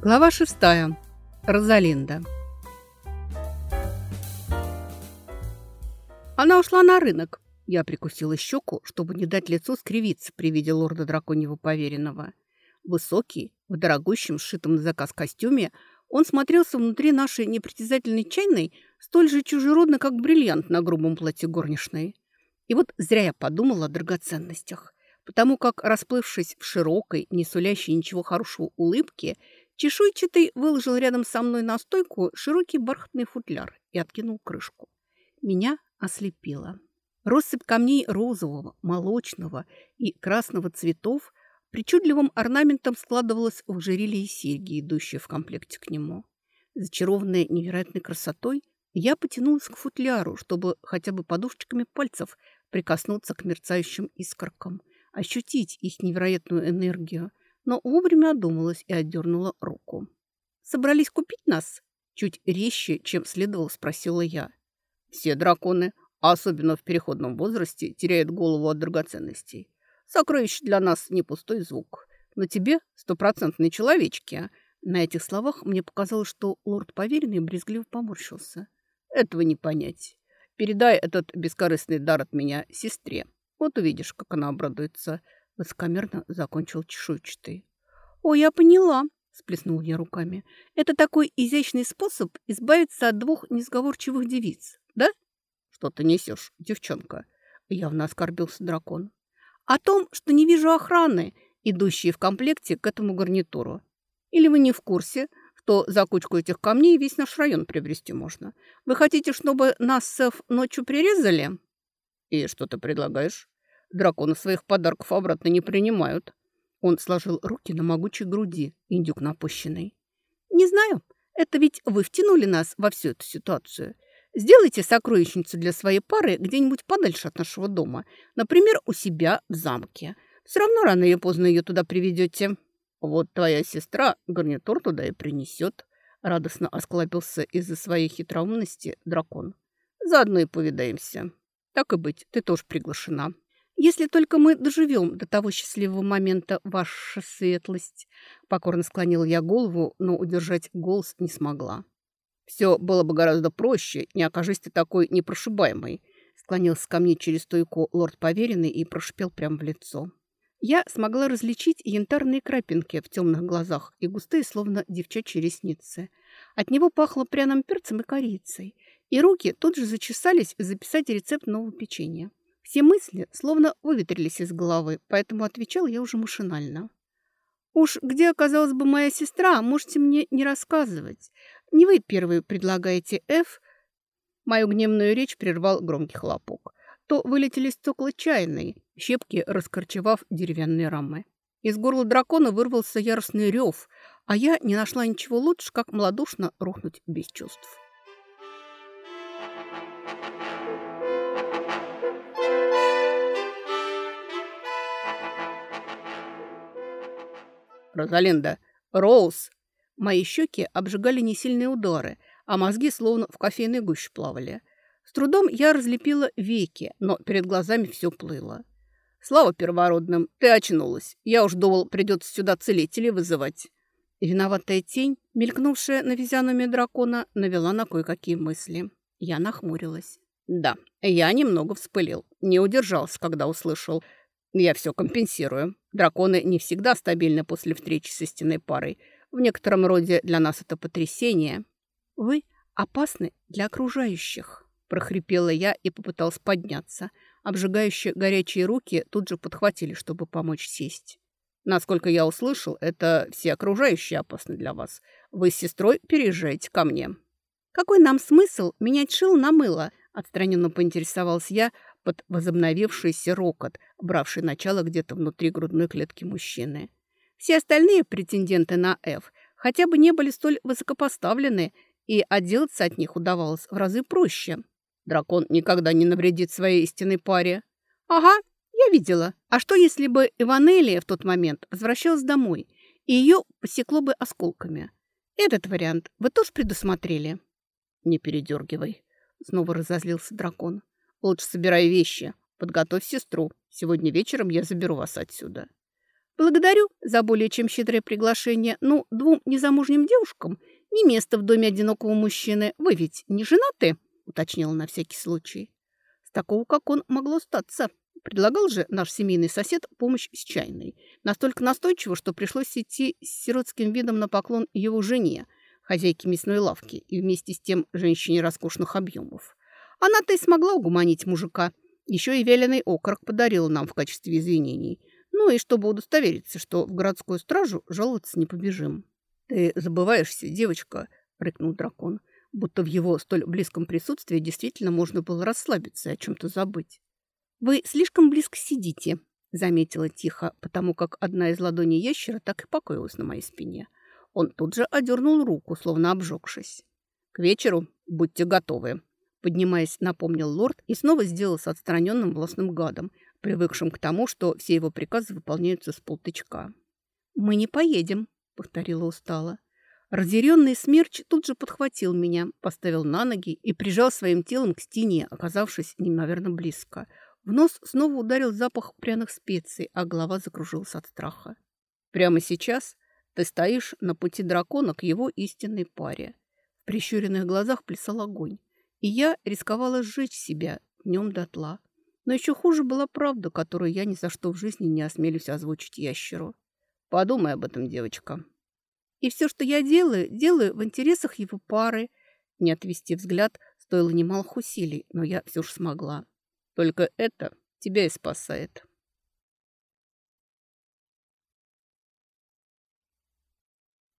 Глава шестая. Розалинда. Она ушла на рынок. Я прикусила щеку, чтобы не дать лицу скривиться при виде лорда драконьего поверенного. Высокий, в дорогущем, сшитом на заказ костюме, он смотрелся внутри нашей непритязательной чайной столь же чужеродно, как бриллиант на грубом платье горничной. И вот зря я подумала о драгоценностях, потому как, расплывшись в широкой, не сулящей ничего хорошего улыбке, Чешуйчатый выложил рядом со мной на стойку широкий бархатный футляр и откинул крышку. Меня ослепило. Россыпь камней розового, молочного и красного цветов причудливым орнаментом складывалась в ожерелье и серьги, идущие в комплекте к нему. Зачарованная невероятной красотой, я потянулась к футляру, чтобы хотя бы подушечками пальцев прикоснуться к мерцающим искоркам, ощутить их невероятную энергию, но вовремя одумалась и отдернула руку. «Собрались купить нас?» Чуть резче, чем следовало, спросила я. «Все драконы, особенно в переходном возрасте, теряют голову от драгоценностей. Сокровище для нас не пустой звук. Но тебе стопроцентные человечки». На этих словах мне показалось, что лорд поверенный брезгливо поморщился. «Этого не понять. Передай этот бескорыстный дар от меня сестре. Вот увидишь, как она обрадуется. Высокомерно закончил чешуйчатый. «О, я поняла!» – сплеснул я руками. «Это такой изящный способ избавиться от двух несговорчивых девиц, да?» «Что ты несешь, девчонка?» – явно оскорбился дракон. «О том, что не вижу охраны, идущей в комплекте к этому гарнитуру. Или вы не в курсе, что за кучку этих камней весь наш район приобрести можно? Вы хотите, чтобы нас, Сэф, ночью прирезали?» «И что ты предлагаешь?» Драконы своих подарков обратно не принимают. Он сложил руки на могучей груди, индюк напыщенный. «Не знаю. Это ведь вы втянули нас во всю эту ситуацию. Сделайте сокровищницу для своей пары где-нибудь подальше от нашего дома. Например, у себя в замке. Все равно рано или поздно ее туда приведете. Вот твоя сестра гарнитур туда и принесет». Радостно осклабился из-за своей хитроумности дракон. «Заодно и повидаемся. Так и быть, ты тоже приглашена». «Если только мы доживем до того счастливого момента, ваша светлость!» Покорно склонила я голову, но удержать голос не смогла. «Все было бы гораздо проще, не окажись ты такой непрошибаемой!» Склонился ко мне через стойку лорд поверенный и прошипел прямо в лицо. Я смогла различить янтарные крапинки в темных глазах и густые, словно девчачьи ресницы. От него пахло пряным перцем и корицей, и руки тут же зачесались записать рецепт нового печенья. Все мысли словно выветрились из головы, поэтому отвечал я уже машинально. «Уж где оказалась бы моя сестра, можете мне не рассказывать. Не вы первые предлагаете Ф...» Мою гневную речь прервал громкий хлопок. То вылетели стекла чайной, щепки раскорчевав деревянные рамы. Из горла дракона вырвался яростный рев, а я не нашла ничего лучше, как малодушно рухнуть без чувств. Розалинда! Роуз!» Мои щеки обжигали несильные удары, а мозги словно в кофейной гуще плавали. С трудом я разлепила веки, но перед глазами все плыло. «Слава первородным, ты очнулась. Я уж думал, придется сюда целителей вызывать». Виноватая тень, мелькнувшая на физиономии дракона, навела на кое-какие мысли. Я нахмурилась. «Да, я немного вспылил. Не удержался, когда услышал, я все компенсирую. Драконы не всегда стабильны после встречи с истинной парой. В некотором роде для нас это потрясение. Вы опасны для окружающих, прохрипела я и попыталась подняться. Обжигающие горячие руки тут же подхватили, чтобы помочь сесть. Насколько я услышал, это все окружающие опасны для вас. Вы с сестрой переезжаете ко мне. Какой нам смысл менять шил на мыло? Отстраненно поинтересовалась я, под возобновившийся рокот, бравший начало где-то внутри грудной клетки мужчины. Все остальные претенденты на F хотя бы не были столь высокопоставлены, и отделаться от них удавалось в разы проще. Дракон никогда не навредит своей истинной паре. Ага, я видела. А что, если бы Иванелия в тот момент возвращалась домой, и ее посекло бы осколками? Этот вариант вы тоже предусмотрели? Не передергивай. Снова разозлился дракон. Лучше собирай вещи. Подготовь сестру. Сегодня вечером я заберу вас отсюда». Благодарю за более чем щедрое приглашение. Ну, двум незамужним девушкам не место в доме одинокого мужчины. Вы ведь не женаты?» – уточнила на всякий случай. С такого, как он, могло статься. Предлагал же наш семейный сосед помощь с чайной. Настолько настойчиво, что пришлось идти с сиротским видом на поклон его жене, хозяйке мясной лавки, и вместе с тем женщине роскошных объемов. Она-то и смогла угуманить мужика. Еще и веленый окорок подарила нам в качестве извинений. Ну и чтобы удостовериться, что в городскую стражу жаловаться не побежим. «Ты забываешься, девочка», — рыкнул дракон, будто в его столь близком присутствии действительно можно было расслабиться и о чем-то забыть. «Вы слишком близко сидите», — заметила тихо, потому как одна из ладоней ящера так и покоилась на моей спине. Он тут же одернул руку, словно обжегшись. «К вечеру будьте готовы», — поднимаясь, напомнил лорд и снова сделался отстраненным властным гадом, привыкшим к тому, что все его приказы выполняются с полтычка. «Мы не поедем», — повторила устало. Разъяренный смерч тут же подхватил меня, поставил на ноги и прижал своим телом к стене, оказавшись неимоверно близко — в нос снова ударил запах пряных специй, а голова закружилась от страха. Прямо сейчас ты стоишь на пути дракона к его истинной паре. В прищуренных глазах плясал огонь, и я рисковала сжечь себя днем дотла. Но еще хуже была правда, которую я ни за что в жизни не осмелюсь озвучить ящеру. Подумай об этом, девочка. И все, что я делаю, делаю в интересах его пары. Не отвести взгляд стоило немалых усилий, но я все же смогла. Только это тебя и спасает.